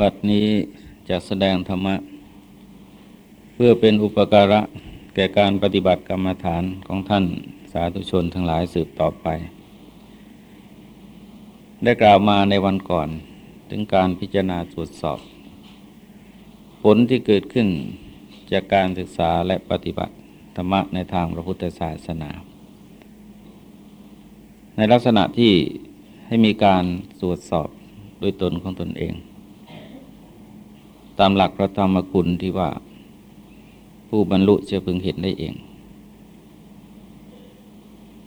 บัดนี้จะแสดงธรรมะ เพื่อเป็นอุปการะแก่การปฏิบัติกรรมฐานของท่านสาธุชนทั้งหลายสืบต่อไป ได้กล่าวมาในวันก่อน ถึงการพิจารณาตรวจสอบ ผลที่เกิดขึ้นจากการศึกษาและปฏิบัติธรรมะในทางพระพุทธศาสนา ในลักษณะที่ให้มีการตรวจสอบโดยตนของตนเอง ตามหลักพระธรรมคุณที่ว่า ผู้บรรลุจะพึงเห็นได้เอง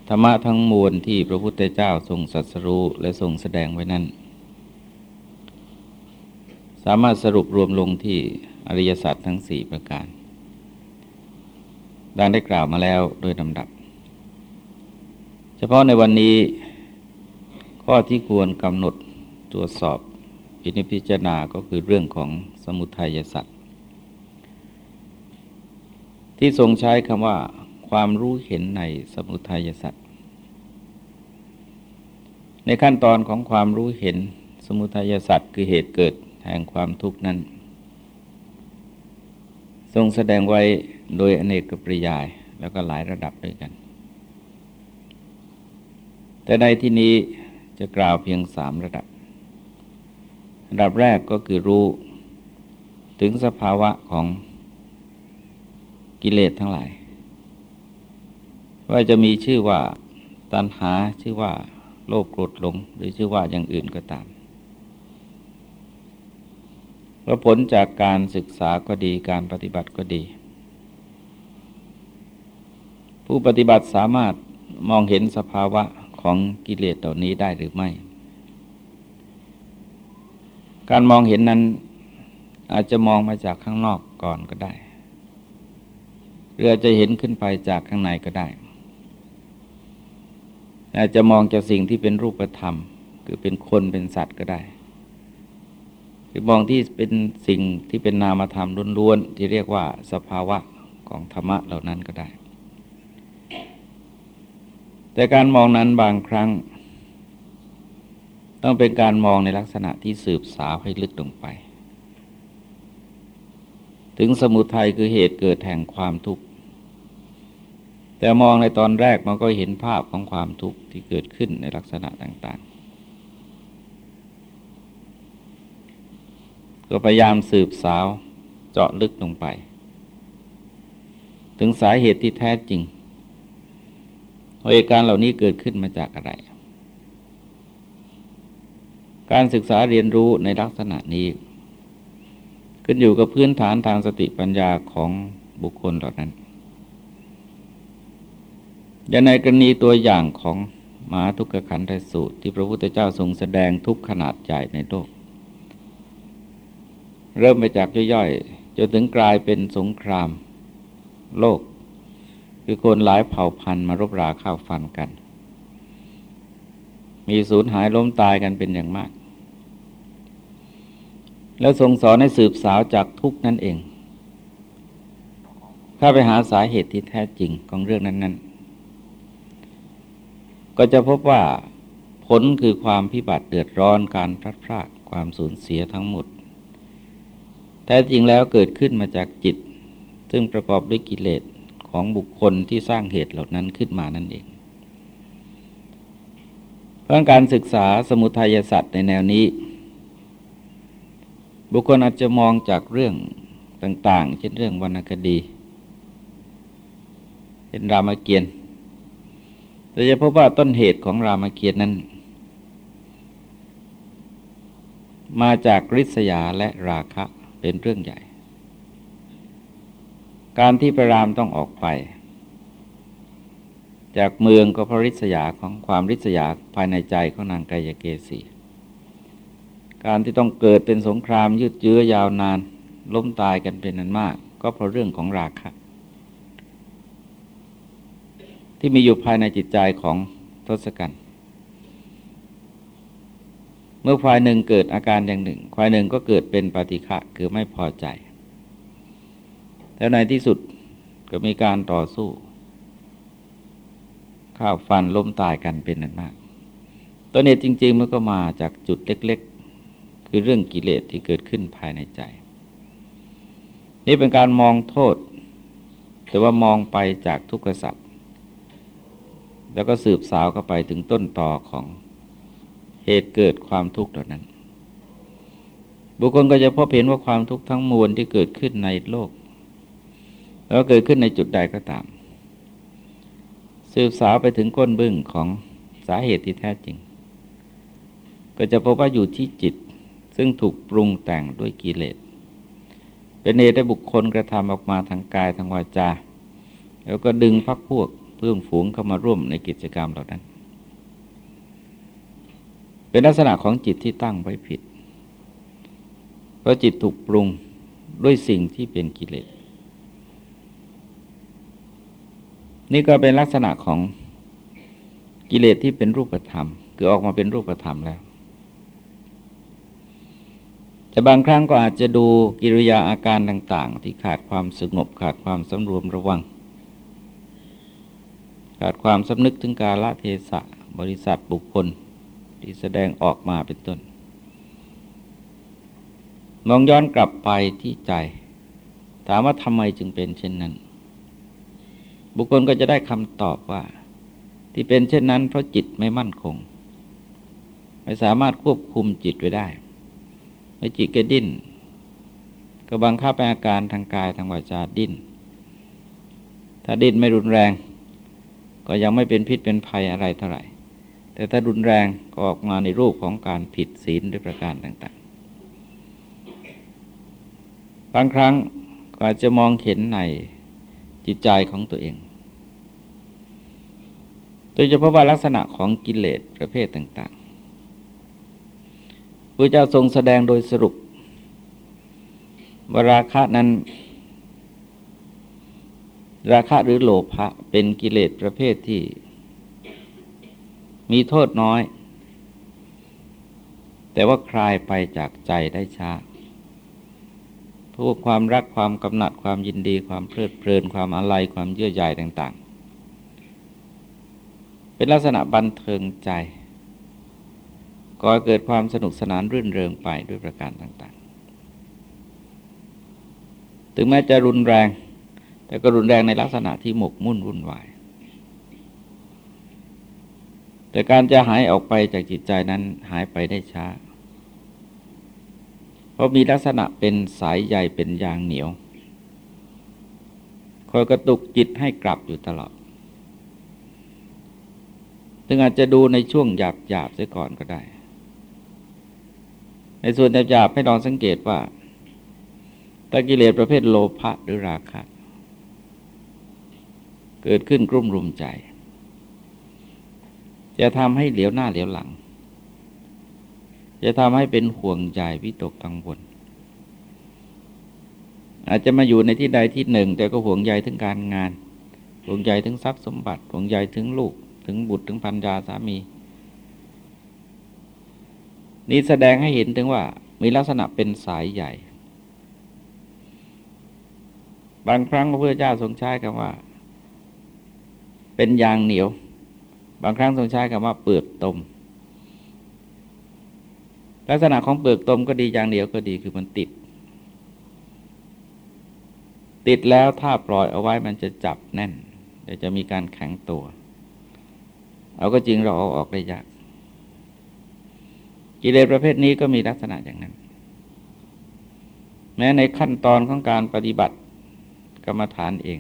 ธรรมะทั้งมวลที่พระพุทธเจ้าทรงสัสรู้และทรงแสดงไว้นั้น สามารถสรุปรวมลงที่อริยสัจทั้งสี่ประการ ดังได้กล่าวมาแล้วโดยลำดับ เฉพาะในวันนี้ข้อที่ควรกำหนดตรวจสอบ พินิพิจารณาก็คือเรื่องของสมุทัยสัตว์ที่ทรงใช้คำว่า ความรู้เห็นในสมุทัยสัตว์ในขั้นตอนของความรู้เห็นสมุทัยสัตว์คือเหตุเกิดแห่งความทุกข์นั้น ทรงแสดงไว้โดยอเนกปริยายแล้วก็หลายระดับด้วยกัน แต่ในที่นี้จะกล่าวเพียงสามระดับ ดับแรกก็คือรู้ ถึงสภาวะของกิเลสทั้งหลาย ว่าจะมีชื่อว่าตัณหาชื่อว่าโลภโกรธหลง หรือชื่อว่าอย่างอื่นก็ตามว่าผลจากการศึกษาก็ดีการปฏิบัติก็ดี ผู้ปฏิบัติสามารถมองเห็นสภาวะของกิเลสเหล่านี้ได้หรือไม่ การมองเห็นนั้น อาจจะมองมาจากข้างนอกก่อนก็ได้หรืออาจจะเห็นขึ้นไปจากข้างในก็ได้ อาจจะมองจากสิ่งที่เป็นรูปธรรม คือเป็นคนเป็นสัตว์ก็ได้ หรือมองที่เป็นสิ่งที่เป็นนามธรรมล้วนๆที่เรียกว่าสภาวะของธรรมะเหล่านั้นก็ได้ แต่การมองนั้นบางครั้ง ต้องเป็นการมองในลักษณะที่สืบสาวให้ลึกลงไป ถึงสมุทัยคือเหตุเกิดแห่งความทุกข์ แต่มองในตอนแรกมันก็เห็นภาพของความทุกข์ที่เกิดขึ้นในลักษณะต่าง ๆ ก็พยายามสืบสาวเจาะลึกลงไป ถึงสาเหตุที่แท้จริงเหตุการณ์เหล่านี้เกิดขึ้นมาจากอะไร การศึกษาเรียนรู้ในลักษณะนี้ ขึ้นอยู่กับพื้นฐานทางสติปัญญาของบุคคลเหล่านั้น อย่างในกรณีตัวอย่างของมหาทุกขขันธสูตร ที่พระพุทธเจ้าทรงแสดงทุกขนาดใหญ่ในโลก เริ่มไปจากย่อยๆจนถึงกลายเป็นสงคราม โลก คือคนหลายเผ่าพันธุ์มารบราข้าวฟันกัน มีสูญหายล้มตายกันเป็นอย่างมาก แล้วทรงสอนให้สืบสาวจากทุกนั่นเองถ้าไปหาสาเหตุที่แท้จริงของเรื่องนั้น ๆ ก็จะพบว่าผลคือความพิบัติเดือดร้อนการพลัดพรากความสูญเสียทั้งหมด แท้จริงแล้วเกิดขึ้นมาจากจิต ซึ่งประกอบด้วยกิเลสของบุคคลที่สร้างเหตุเหล่านั้นขึ้นมานั่นเอง เพราะการศึกษาสมุทัยศาสตว์ในแนวนี้ บุคคลอาจจะมองจากเรื่องต่าง ๆ เช่นเรื่องวรรณคดี เป็นรามเกียรติแต่จะพบว่าต้นเหตุของรามเกียรตินั้น มาจากริษยาและราคะเป็นเรื่องใหญ่ การที่พระรามต้องออกไป จากเมืองก็เพราะริษยาของความริษยาภายในใจของนางไกยเกษี การที่ต้องเกิดเป็นสงครามยืดเยื้อยาวนาน ล้มตายกันเป็นนั้นมาก ก็เพราะเรื่องของราคะที่มีอยู่ภายในจิตใจของทศกัณฐ์เมื่อฝ่ายหนึ่งเกิดอาการอย่างหนึ่งฝ่ายหนึ่งก็เกิดเป็นปฏิฆะคือไม่พอใจ แล้วในที่สุดก็มีการต่อสู้ข้าวฟันล้มตายกันเป็นนั้นมาก ตัวนี้จริง ๆ มันก็มาจากจุดเล็ก คือเรื่องกิเลสที่เกิดขึ้นภายในใจ นี่เป็นการมองโทษ แต่ว่ามองไปจากทุกขสัตว์แล้วก็สืบสาวเข้าไปถึงต้นต่อของเหตุเกิดความทุกข์เหล่านั้น บุคคลก็จะพบเห็นว่าความทุกข์ทั้งมวลที่เกิดขึ้นในโลก แล้วเกิดขึ้นในจุดใดก็ตาม สืบสาวไปถึงก้นบึ้งของสาเหตุที่แท้จริง ก็จะพบว่าอยู่ที่จิต ซึ่งถูกปรุงแต่งด้วยกิเลส เป็นเหตุให้บุคคลกระทำออกมาทางกายทางวาจา แล้วก็ดึงพักพวกเพื่อนฝูงเข้ามาร่วมในกิจกรรมเหล่านั้น เป็นลักษณะของจิตที่ตั้งไว้ผิด เพราะจิตถูกปรุงด้วยสิ่งที่เป็นกิเลส นี่ก็เป็นลักษณะของกิเลสที่เป็นรูปธรรม คือออกมาเป็นรูปธรรมแล้ว แต่บางครั้งก็อาจจะดูกิริยาอาการต่าง ๆ ที่ขาดความสงบขาดความสำรวมระวัง ขาดความสำนึกถึงกาลเทศะบริษัทบุคคลที่แสดงออกมาเป็นต้น มองย้อนกลับไปที่ใจ ถามว่าทำไมจึงเป็นเช่นนั้น บุคคลก็จะได้คำตอบว่า ที่เป็นเช่นนั้นเพราะจิตไม่มั่นคง ไม่สามารถควบคุมจิตไว้ได้ ไม่จิตก็ดิ้น ก็บังคับไปอาการทางกายทางวาจาดิ้น ถ้าดิ้นไม่รุนแรง ก็ยังไม่เป็นพิษเป็นภัยอะไรเท่าไหร่ แต่ถ้ารุนแรงก็ออกมาในรูปของการผิดศีลด้วยประการต่างๆ บางครั้งก็อาจจะมองเห็นในจิตใจของตัวเอง โดยเฉพาะว่าลักษณะของกิเลสประเภทต่างๆ พระเจ้าทรงแสดงโดยสรุปวราคะนั้น ราคะหรือโลภะเป็นกิเลสประเภทที่ มีโทษน้อย แต่ว่าคลายไปจากใจได้ช้าพวกความรักความกำหนัดความยินดี ความเพลิดเพลินความอะไรความเยื่อใยต่าง ๆ เป็นลักษณะบันเทิงใจ ก่อเกิดความสนุกสนานรื่นเริงไปด้วยประการต่างๆ ถึงแม้จะรุนแรง แต่ก็รุนแรงในลักษณะที่หมกมุ่นวุ่นวาย แต่การจะหายออกไปจากจิตใจนั้นหายไปได้ช้า เพราะมีลักษณะเป็นสายใยเป็นยางเหนียว คอยกระตุกจิตให้กลับอยู่ตลอดถึงอาจจะดูในช่วงหยาบหยาบเสียก่อนก็ได้ ส่วนหยาบหยาบให้ลองสังเกตว่าตะกิเลสประเภทโลภะหรือราคะเกิดขึ้นกลุ่มรุมใจ จะทำให้เหลียวหน้าเหลียวหลัง จะทำให้เป็นห่วงใจวิตกกังวลอาจจะมาอยู่ในที่ใดที่หนึ่ง แต่ก็ห่วงใยถึงการงาน ห่วงใยถึงทรัพย์สมบัติ ห่วงใยถึงลูก ถึงบุตรถึงพันยาสามี นี้แสดงให้เห็นถึงว่ามีลักษณะเป็นสายใหญ่ บางครั้งพระพุทธเจ้าทรงใช้คำว่า เป็นยางเหนียว บางครั้งต้องใช้คำว่าเปลือกตม ลักษณะของเปลือกตมก็ดียางเหนียวก็ดีคือมันติด ติดแล้วถ้าปล่อยเอาไว้มันจะจับแน่นเดี๋ยวจะมีการแข็งตัว เอาก็จริงเราเอาออกได้ยาก กิเลสประเภทนี้ก็มีลักษณะอย่างนั้น แม้ในขั้นตอนของการปฏิบัติกรรมฐานเอง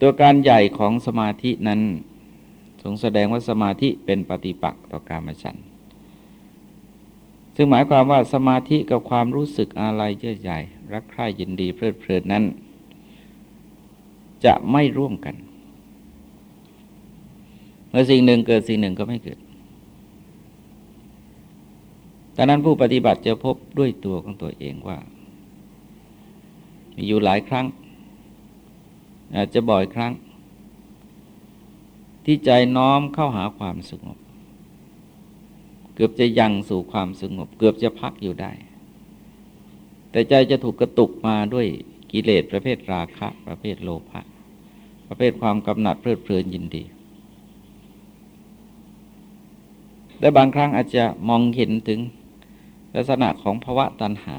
ตัวการใหญ่ของสมาธินั้นทรงแสดงว่าสมาธิเป็นปฏิปักษ์ต่อการมฉันซึ่งหมายความว่าสมาธิกับความรู้สึกอะไรเยื่อใหญ่รักใคร่ยินดีเพลิดเพลินนั้น จะไม่ร่วมกัน เมื่อสิ่งหนึ่งเกิดสิ่งหนึ่งก็ไม่เกิด ดังนั้นผู้ปฏิบัติจะพบด้วยตัวของตัวเองว่า มีอยู่หลายครั้ง อาจจะบ่อยครั้ง ที่ใจน้อมเข้าหาความสงบ เกือบจะยังสู่ความสงบ เกือบจะพักอยู่ได้ แต่ใจจะถูกกระตุกมาด้วยกิเลสประเภทราคะ ประเภทโลภะประเภทความกำหนัดเพลิดเพลินยินดีแต่บางครั้งอาจจะมองเห็นถึง ลักษณะของภาวะตัณหา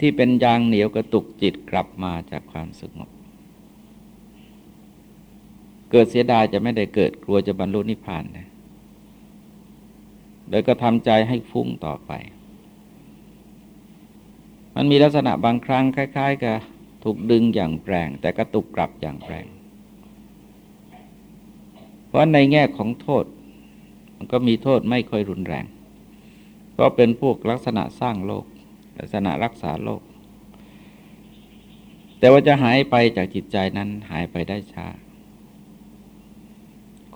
ที่เป็นยางเหนียวกระตุกจิตกลับมาจากความสงบ เกิดเสียดายจะไม่ได้เกิดกลัวจะบรรลุนิพพานนะโดยก็ทำใจให้ฟุ้งต่อไป มันมีลักษณะบางครั้งคล้าย ๆ กับถูกดึงอย่างแรงแต่กระตุกกลับอย่างแรง เพราะในแง่ของโทษ ก็มีโทษไม่ค่อยรุนแรง เพราะเป็นพวกลักษณะสร้างโลก ลักษณะรักษาโลก แต่ว่าจะหายไปจากจิตใจนั้นหายไปได้ช้า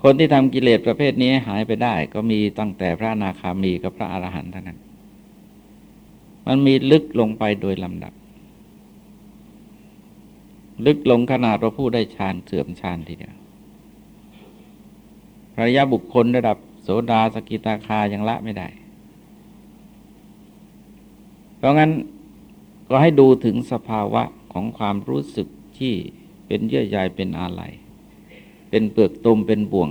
คนที่ทำกิเลสประเภทนี้หายไปได้ ก็มีตั้งแต่พระนาคามีกับพระอรหันต์เท่านั้น มันมีลึกลงไปโดยลำดับ ลึกลงขนาดเราผู้ได้ฌานเสื่อมฌานทีเดียวระยาบุคคลระดับ โสดาสกิตาคายังละไม่ได้ เพราะงั้นก็ให้ดูถึงสภาวะของความรู้สึกที่เป็นเยื่อใยเป็นอาลัยเป็นเปลือกตุมเป็นบ่วง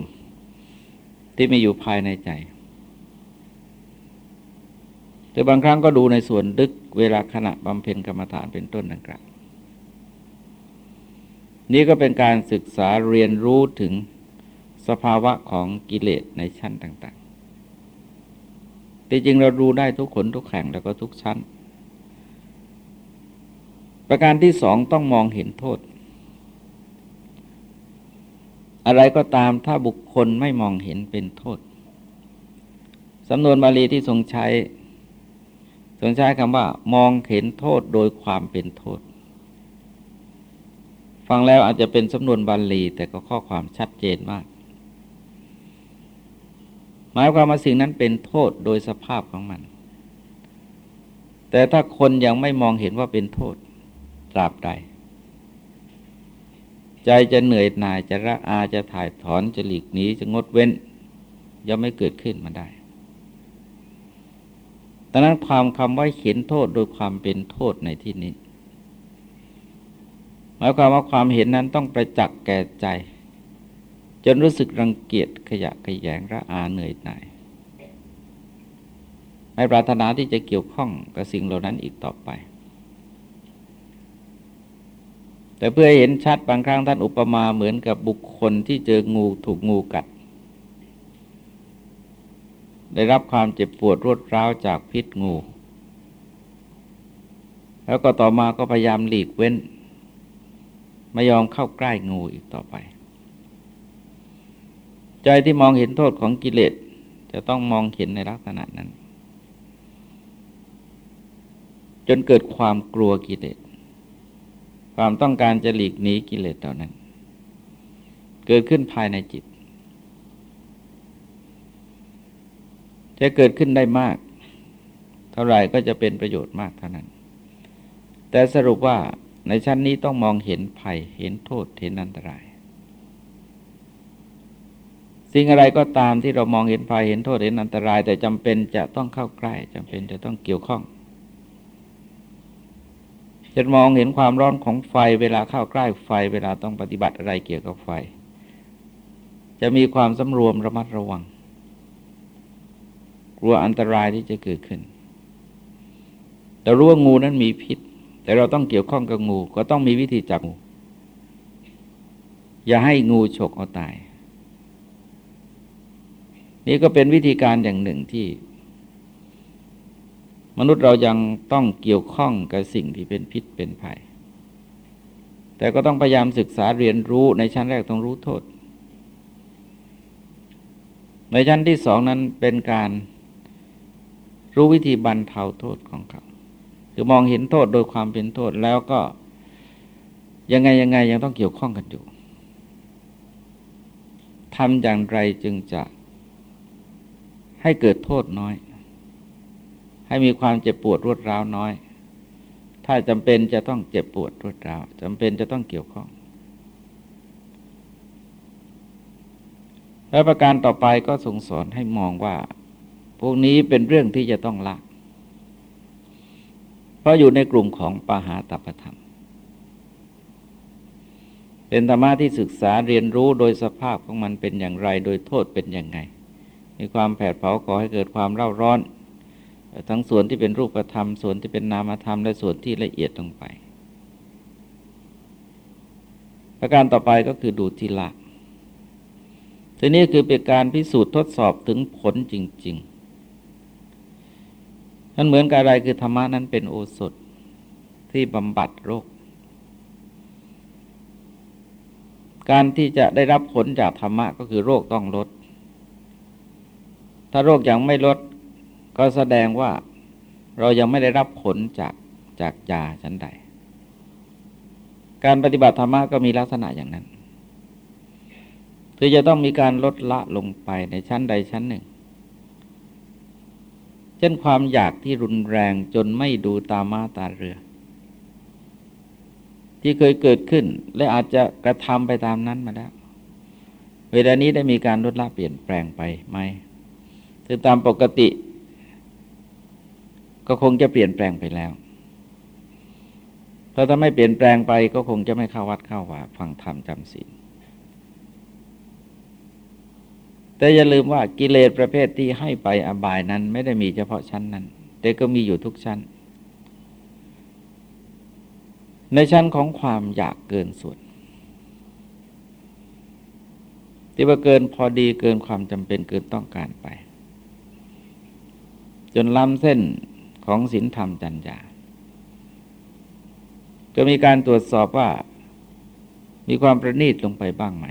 ที่ไม่อยู่ภายในใจ แต่บางครั้งก็ดูในส่วนดึกเวลาขณะบำเพ็ญกรรมฐานเป็นต้นดังกล่าวนี่ก็เป็นการศึกษาเรียนรู้ถึง สภาวะของกิเลสในชั้นต่างๆที่จริงเรารู้ได้ทุกขนทุกแห่งแล้วก็ทุกชั้น ประการที่สองต้องมองเห็นโทษ อะไรก็ตามถ้าบุคคลไม่มองเห็นเป็นโทษสำนวนบาลีที่ทรงใช้ทรงใช้คำว่า มองเห็นโทษโดยความเป็นโทษ ฟังแล้วอาจจะเป็นสำนวนบาลีแต่ก็ข้อความชัดเจนมาก มายความว่าสิ่งนั้นเป็นโทษโดยสภาพของมัน แต่ถ้าคนยังไม่มองเห็นว่าเป็นโทษตราบใด ใจจะเหนื่อยหน่ายจะระอาจะถ่ายถอนจะหลีกหนีจะงดเว้นย่อมไม่เกิดขึ้นมาได้ดังนั้นความคำว่าเห็นโทษโดยความเป็นโทษในที่นี้หมายความว่าความเห็นนั้นต้องประจักษ์แก่ใจ จนรู้สึกรังเกียจขยะขยงระอาเหนื่อยหน่ายไม่ปรารถนาที่จะเกี่ยวข้องกับสิ่งเหล่านั้นอีกต่อไป แต่เพื่อเห็นชัดบางครั้งท่านอุปมาเหมือนกับบุคคลที่เจองูถูกงูกัด ได้รับความเจ็บปวดรวดร้าวจากพิษงู แล้วก็ต่อมาก็พยายามหลีกเว้น ไม่ยอมเข้าใกล้งูอีกต่อไป ใจที่มองเห็นโทษของกิเลสจะต้องมองเห็นในลักษณะนั้น จนเกิดความกลัวกิเลสความต้องการจะหลีกหนีกิเลสเหล่านั้น เกิดขึ้นภายในจิต จะเกิดขึ้นได้มาก เท่าไหร่ก็จะเป็นประโยชน์มากเท่านั้น แต่สรุปว่าในชั้นนี้ต้องมองเห็นภัยเห็นโทษเห็นอันตราย สิ่งอะไรก็ตามที่เรามองเห็นภัยเห็นโทษเห็นอันตราย แต่จำเป็นจะต้องเข้าใกล้จำเป็นจะต้องเกี่ยวข้องจะมองเห็นความร้อนของไฟเวลาเข้าใกล้ไฟ เวลาต้องปฏิบัติอะไรเกี่ยวกับไฟ จะมีความสำรวมระมัดระวัง กลัวอันตรายที่จะเกิดขึ้น แต่รู้ว่างูนั้นมีพิษ แต่เราต้องเกี่ยวข้องกับงู ก็ต้องมีวิธีจับงู อย่าให้งูฉกเอาตาย นี่ก็เป็นวิธีการอย่างหนึ่งที่ มนุษย์เรายังต้องเกี่ยวข้องกับสิ่งที่เป็นพิษเป็นภัย แต่ก็ต้องพยายามศึกษาเรียนรู้ในชั้นแรกต้องรู้โทษ ในชั้นที่สองนั้นเป็นการรู้วิธีบรรเทาโทษของเขาคือมองเห็นโทษโดยความเป็นโทษแล้วก็ยังไงยังไงยังต้องเกี่ยวข้องกันอยู่ทำอย่างไรจึงจะ ให้เกิดโทษน้อย ให้มีความเจ็บปวดรวดร้าวน้อย ถ้าจำเป็นจะต้องเจ็บปวดรวดร้าวจำเป็นจะต้องเกี่ยวข้อง และประการต่อไปก็ส่งสอนให้มองว่า พวกนี้เป็นเรื่องที่จะต้องละเพราะอยู่ในกลุ่มของปาหาตปธรรม เป็นธรรมะที่ศึกษาเรียนรู้โดยสภาพของมันเป็นอย่างไร โดยโทษเป็นอย่างไง มีความแผดเผาก่อให้เกิดความเร่าร้อน ทั้งส่วนที่เป็นรูปธรรม ส่วนที่เป็นนามธรรม และส่วนที่ละเอียดลงไป ประการต่อไปก็คือดูทีละทีนี้คือเป็นการพิสูจน์ทดสอบถึงผลจริง ๆ นั่นเหมือนกับอะไรคือธรรมะนั้นเป็นโอสถที่บำบัดโรค การที่จะได้รับผลจากธรรมะก็คือโรคต้องลด ถ้าโรคยังไม่ลดก็แสดงว่าเรายังไม่ได้รับผลจากจากยาชั้นใด การปฏิบัติธรรมะก็มีลักษณะอย่างนั้นคือจะต้องมีการลดละลงไปในชั้นใดชั้นหนึ่ง เช่นความอยากที่รุนแรงจนไม่ดูตามาตาเรือ ที่เคยเกิดขึ้นและอาจจะกระทำไปตามนั้นมาแล้ว เวลานี้ได้มีการลดละเปลี่ยนแปลงไปไหม คือตามปกติ ก็คงจะเปลี่ยนแปลงไปแล้วเพราถ้าไม่เปลี่ยนแปลงไปก็คงจะไม่เข้าวัดเข้าว่าฟังธรรมจำศีลแต่อย่าลืมว่ากิเลสประเภทที่ให้ไปอบายนั้น ไม่ได้มีเฉพาะชั้นนั้น แต่ก็มีอยู่ทุกชั้น ในชั้นของความอยากเกินส่วน ที่ว่าเกินพอดีเกินความจำเป็นเกินต้องการไป จนล้ำเส้นของศีลธรรมจัญญาก็มีการตรวจสอบว่า มีความประณีตลงไปบ้างไหม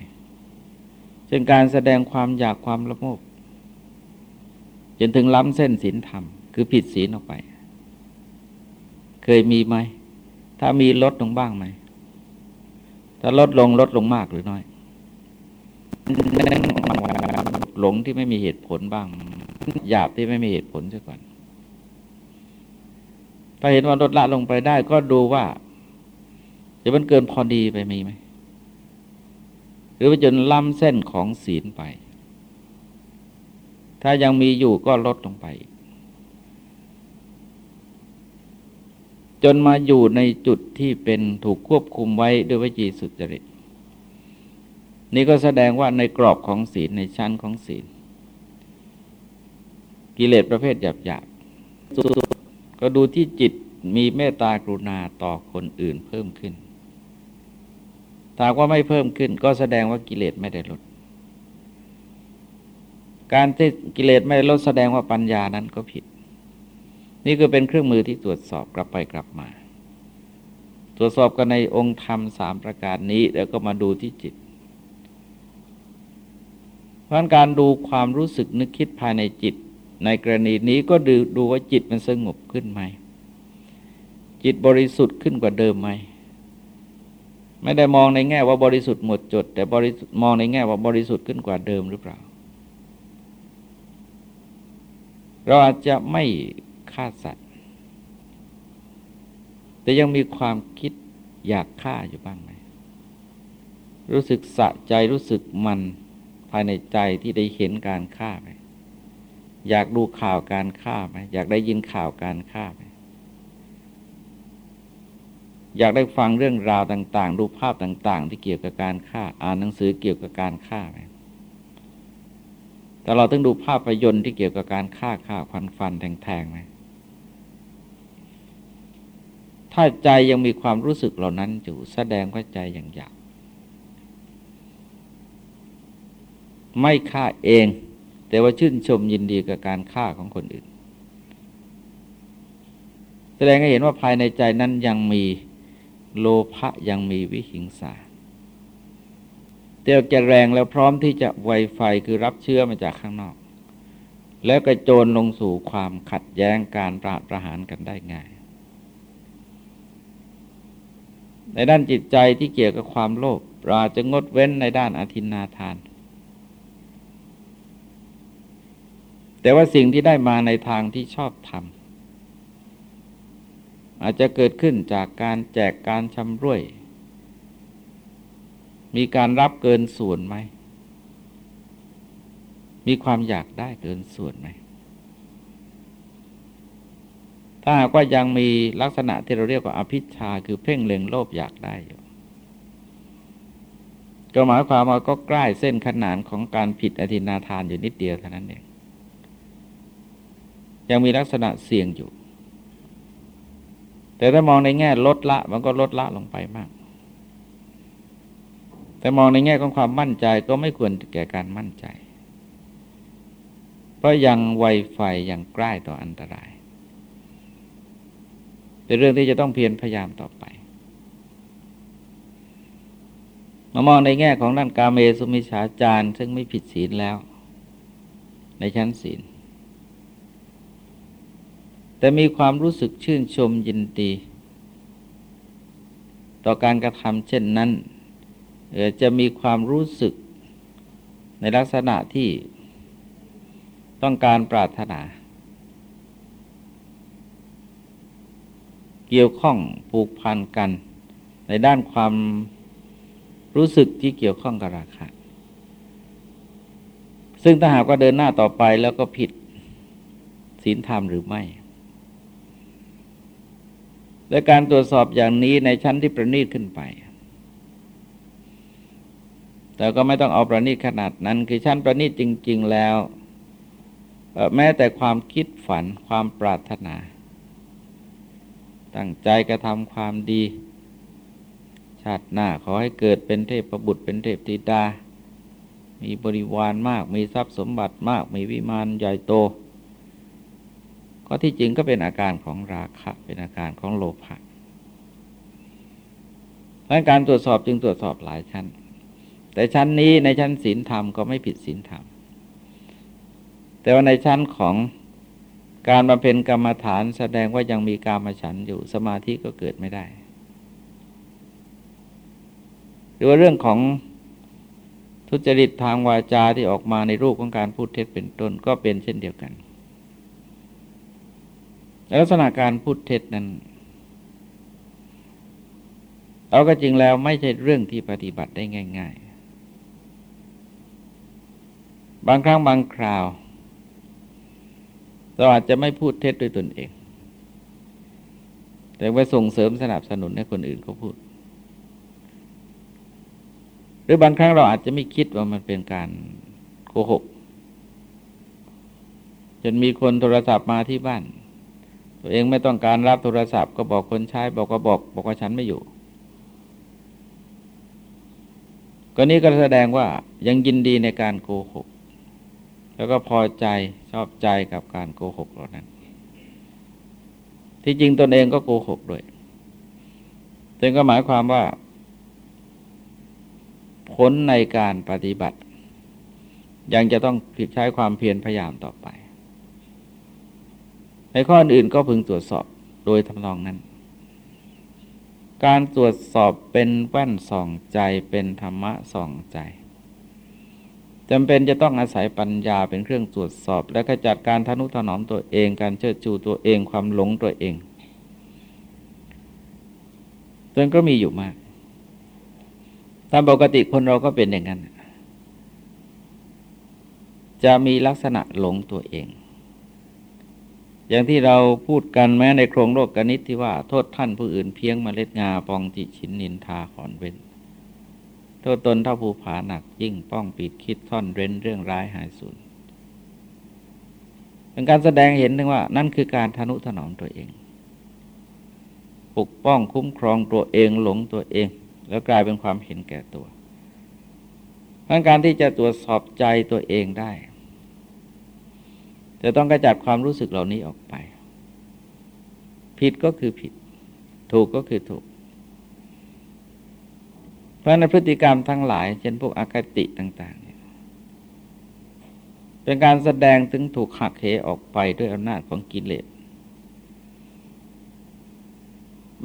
เช่นการแสดงความอยากความละโมบจนถึงล้ำเส้นศีลธรรม คือผิดศีลออกไป เคยมีไหม ถ้ามีลดลงบ้างไหม ถ้าลดลงลดลงมากหรือน้อยหลงที่ไม่มีเหตุผลบ้าง หยาบที่ไม่มีเหตุผลซะก่อน ถ้าเห็นว่าลดละลงไปได้ก็ดูว่าจะมันเกินพอดีไปมีไหม หรือว่าจนล้ำเส้นของศีลไป ถ้ายังมีอยู่ก็ลดลงไป จนมาอยู่ในจุดที่เป็นถูกควบคุมไว้ด้วยวิจีสุจริต นี่ก็แสดงว่าในกรอบของศีลในชั้นของศีล กิเลสประเภทหยาบหยาบก็ดูที่จิตมีเมตตากรุณาต่อคนอื่นเพิ่มขึ้นถ้าว่าไม่เพิ่มขึ้น ก็แสดงว่ากิเลสไม่ได้ลด การที่กิเลสไม่ลดแสดงว่าปัญญานั้นก็ผิด นี่คือเป็นเครื่องมือที่ตรวจสอบกลับไปกลับมา ตรวจสอบกันในองค์ธรรมสามประการนี้ แล้วก็มาดูที่จิตเพราะการดูความรู้สึกนึกคิดภายในจิต ในกรณีนี้ก็ดูดูว่าจิตมันสงบขึ้นไหม จิตบริสุทธิ์ขึ้นกว่าเดิมไหม ไม่ได้มองในแง่ว่าบริสุทธิ์หมดจด แต่บริสุทธิ์มองในแง่ว่าบริสุทธิ์ขึ้นกว่าเดิมหรือเปล่า เราอาจจะไม่ฆ่าสัตว์ แต่ยังมีความคิดอยากฆ่าอยู่บ้างไหม รู้สึกสะใจรู้สึกมันภายในใจที่ได้เห็นการฆ่าไหม อยากดูข่าวการฆ่าไหมอยากได้ยินข่าวการฆ่าไหมอยากได้ฟังเรื่องราวต่าง ๆ ดูภาพต่าง ๆ ที่เกี่ยวกับการฆ่า อ่านหนังสือเกี่ยวกับการฆ่าไหมแต่เราต้องดูภาพยนตร์ที่เกี่ยวกับการฆ่าฆ่าฟันฟันแทงๆไหมถ้าใจยังมีความรู้สึกเหล่านั้นอยู่แสดงว่าใจยังอยาก ไม่ฆ่าเอง แต่ว่าชื่นชมยินดีกับการฆ่าของคนอื่น แสดงให้เห็นว่าภายในใจนั้นยังมีโลภะยังมีวิหิงสาเตียวจะแรงแล้วพร้อมที่จะไวไฟคือรับเชื้อมาจากข้างนอก แล้วกระโจนลงสู่ความขัดแย้งการปราบประหารกันได้ง่าย ในด้านจิตใจที่เกี่ยวกับความโลภเราจะงดเว้นในด้านอธินาทาน แต่ว่าสิ่งที่ได้มาในทางที่ชอบทำอาจจะเกิดขึ้นจากการแจกการชำร่วย มีการรับเกินส่วนไหม มีความอยากได้เกินส่วนไหม ถ้าหากว่ายังมีลักษณะที่เราเรียกว่าอภิชาคือเพ่งเล็งโลภอยากได้อยู่ก็หมายความว่าก็ใกล้เส้นขนานของการผิดอธินาทานอยู่นิดเดียวเท่านั้นเอง ยังมีลักษณะเสี่ยงอยู่ แต่ถ้ามองในแง่ลดละ มันก็ลดละลงไปมาก แต่มองในแง่ของความมั่นใจก็ไม่ควรแก่การมั่นใจ เพราะยังไวไฟยังใกล้ต่ออันตรายเป็นเรื่องที่จะต้องเพียรพยายามต่อไป มามองในแง่ของด้านกาเมสุมิชาจารซึ่งไม่ผิดศีลแล้ว ในชั้นศีล แต่มีความรู้สึกชื่นชมยินดี ต่อการกระทำเช่นนั้นจะมีความรู้สึกในลักษณะที่ต้องการปรารถนา เกี่ยวข้องผูกพันกัน ในด้านความรู้สึกที่เกี่ยวข้องกับราคาซึ่งถ้าหากว่าเดินหน้าต่อไปแล้วก็ผิดศีลธรรมหรือไม่ และการตรวจสอบอย่างนี้ในชั้นที่ประณีตขึ้นไป แต่ก็ไม่ต้องเอาประณีตขนาดนั้น คือชั้นประณีตจริง ๆแล้ว แม้แต่ความคิดฝันความปรารถนา ตั้งใจกระทำความดี ชาติหน้าขอให้เกิดเป็นเทพประบุตรเป็นเทพธิดา มีบริวารมาก มีทรัพย์สมบัติมาก มีวิมานใหญ่โต ก็ที่จริงก็เป็นอาการของราคะ เป็นอาการของโลภะดังการตรวจสอบจึงตรวจสอบหลายชั้น แต่ชั้นนี้ในชั้นศีลธรรมก็ไม่ผิดศีลธรรม แต่ว่าในชั้นของการมาเป็นกรรมฐานแสดงว่ายังมีการมาฉันอยู่สมาธิก็เกิดไม่ได้ หรือว่าเรื่องของทุจริตทางวาจาที่ออกมาในรูปของการพูดเท็จเป็นต้นก็เป็นเช่นเดียวกัน ลักษณะการพูดเท็จนั้นเอาก็จริงแล้วไม่ใช่เรื่องที่ปฏิบัติได้ง่าย ๆ บางครั้งบางคราว เราอาจจะไม่พูดเท็จด้วยตนเอง แต่ว่าส่งเสริมสนับสนุนให้คนอื่นเขาพูด หรือบางครั้งเราอาจจะไม่คิดว่ามันเป็นการโกหก จนมีคนโทรศัพท์มาที่บ้าน ตัวเองไม่ต้องการรับโทรศัพท์ก็บอกคนใช้บอกก็บอกบอกว่าฉันไม่อยู่ ก็นี้ก็แสดงว่ายังยินดีในการโกหก แล้วก็พอใจชอบใจกับการโกหกเหล่านั้น ที่จริงตนเองก็โกหกด้วยซึ่งก็หมายความว่า ผลในการปฏิบัติ ยังจะต้องใช้ความเพียรพยายามต่อไป ในข้ออื่นก็พึงตรวจสอบโดยทำนองนั้น การตรวจสอบเป็นแว่นส่องใจเป็นธรรมะส่องใจจำเป็นจะต้องอาศัยปัญญาเป็นเครื่องตรวจสอบ และขจัดการทนุถนอมตัวเอง การเชิดชูตัวเองความหลงตัวเองจนก็มีอยู่มาก ตามปกติคนเราก็เป็นอย่างนั้น จะมีลักษณะหลงตัวเอง อย่างที่เราพูดกันแม้ในโครงโลกกนิตที่ว่า โทษท่านผู้อื่นเพียงมเมล็ดงาปองจิชินนินทาขอนเว้น โทษตนเท่าภูผาหนักยิ่งป้องปิดคิดท่อนเร้นเรื่องร้ายหายสูญเป็นการแสดงเห็นถึงว่า นั่นคือการทนุถนอมตัวเอง ปกป้องคุ้มครองตัวเองหลงตัวเอง แล้วกลายเป็นความเห็นแก่ตัวการที่จะตรวจสอบใจตัวเองได้ จะต้องกระจัดความรู้สึกเหล่านี้ออกไป ผิดก็คือผิด ถูกก็คือถูก เพราะในพฤติกรรมทั้งหลาย เช่นพวกอคติต่างๆเนี่ยเป็นการแสดงถึงถูกหักเหออกไปด้วยอำนาจของกิเลส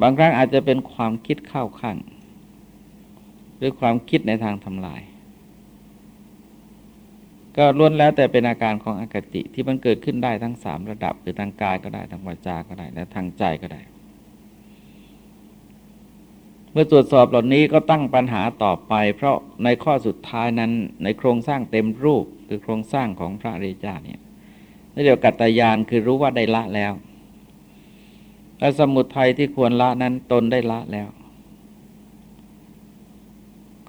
บางครั้งอาจจะเป็นความคิดเข้าข้างด้วยความคิดในทางทำลาย ก็ล้วนแล้วแต่เป็นอาการของอคติที่มันเกิดขึ้นได้ทั้งสามระดับคือทางกายก็ได้ทางวาจาก็ได้และทางใจก็ได้ เมื่อตรวจสอบเหล่านี้ก็ตั้งปัญหาต่อไป เพราะในข้อสุดท้ายนั้นในโครงสร้างเต็มรูปคือโครงสร้างของพระเรจาเนี่ยนี่เรียกกัตตายานคือรู้ว่าได้ละแล้วและสมุทัยที่ควรละนั้นตนได้ละแล้ว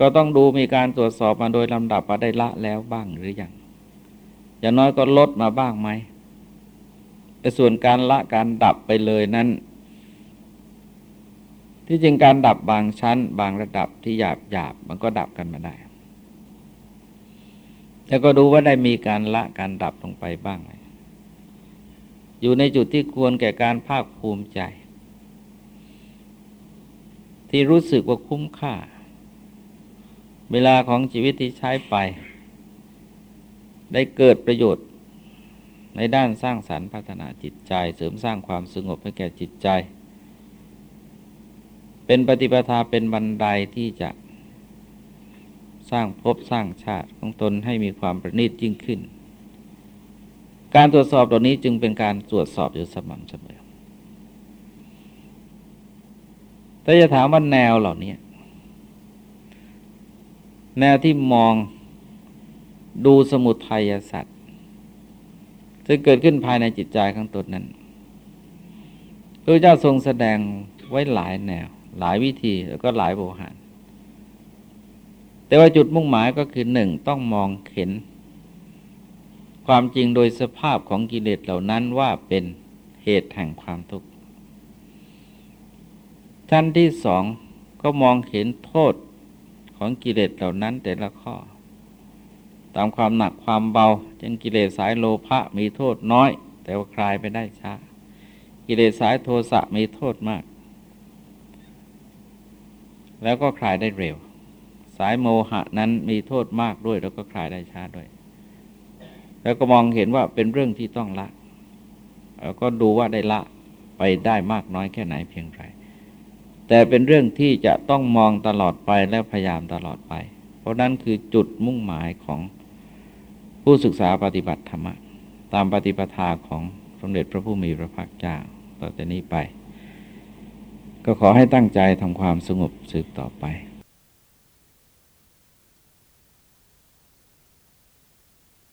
ก็ต้องดูมีการตรวจสอบมาโดยลำดับว่าได้ละแล้วบ้างหรือยังอย่างน้อยก็ลดมาบ้างไหมแต่ส่วนการละการดับไปเลยนั้น ที่จริงการดับบางชั้น บางระดับที่หยาบหยาบมันก็ดับกันมาได้ แล้วก็ดูว่าได้มีการละการดับลงไปบ้างไหมอยู่ในจุดที่ควรแก่การภาคภูมิใจ ที่รู้สึกว่าคุ้มค่า เวลาของชีวิตที่ใช้ไป ได้เกิดประโยชน์ในด้านสร้างสรรค์พัฒนาจิตใจ เสริมสร้างความสงบให้แก่จิตใจ เป็นปฏิปทาเป็นบันไดที่จะสร้างภพสร้างชาติของตนให้มีความประณีตยิ่งขึ้น การตรวจสอบเหล่านี้จึงเป็นการตรวจสอบอยู่สม่ำเสมอแต่จะถามว่าแนวเหล่านี้ แนวที่มองดูสมุทัยสัตว์ซึ่งเกิดขึ้นภายในจิตใจของตนนั้นพระเจ้าทรงแสดงไว้หลายแนว หลายวิธีแล้วก็หลายโบหาร แต่ว่าจุดมุ่งหมายก็คือหนึ่งต้องมองเห็น ความจริงโดยสภาพของกิเลสเหล่านั้นว่าเป็นเหตุแห่งความทุกข์ชั้นที่สองก็มองเห็นโทษ ของกิเลสเหล่านั้นแต่ละข้อ ตามความหนักความเบาเช่นกิเลสสายโลภะมีโทษน้อย แต่ว่าคลายไปได้ช้า กิเลสสายโทสะมีโทษมาก แล้วก็คลายได้เร็ว สายโมหะนั้นมีโทษมากด้วย แล้วก็คลายได้ช้าด้วย แล้วก็มองเห็นว่าเป็นเรื่องที่ต้องละแล้วก็ดูว่าได้ละไปได้มากน้อยแค่ไหนเพียงไร แต่เป็นเรื่องที่จะต้องมองตลอดไปและพยายามตลอดไป เพราะนั้นคือจุดมุ่งหมายของผู้ศึกษาปฏิบัติธรรมตามปฏิปทาของสมเด็จพระผู้มีพระภาคเจ้าต่อจากนี้ไป ก็ขอให้ตั้งใจทำความสงบสืบต่อไป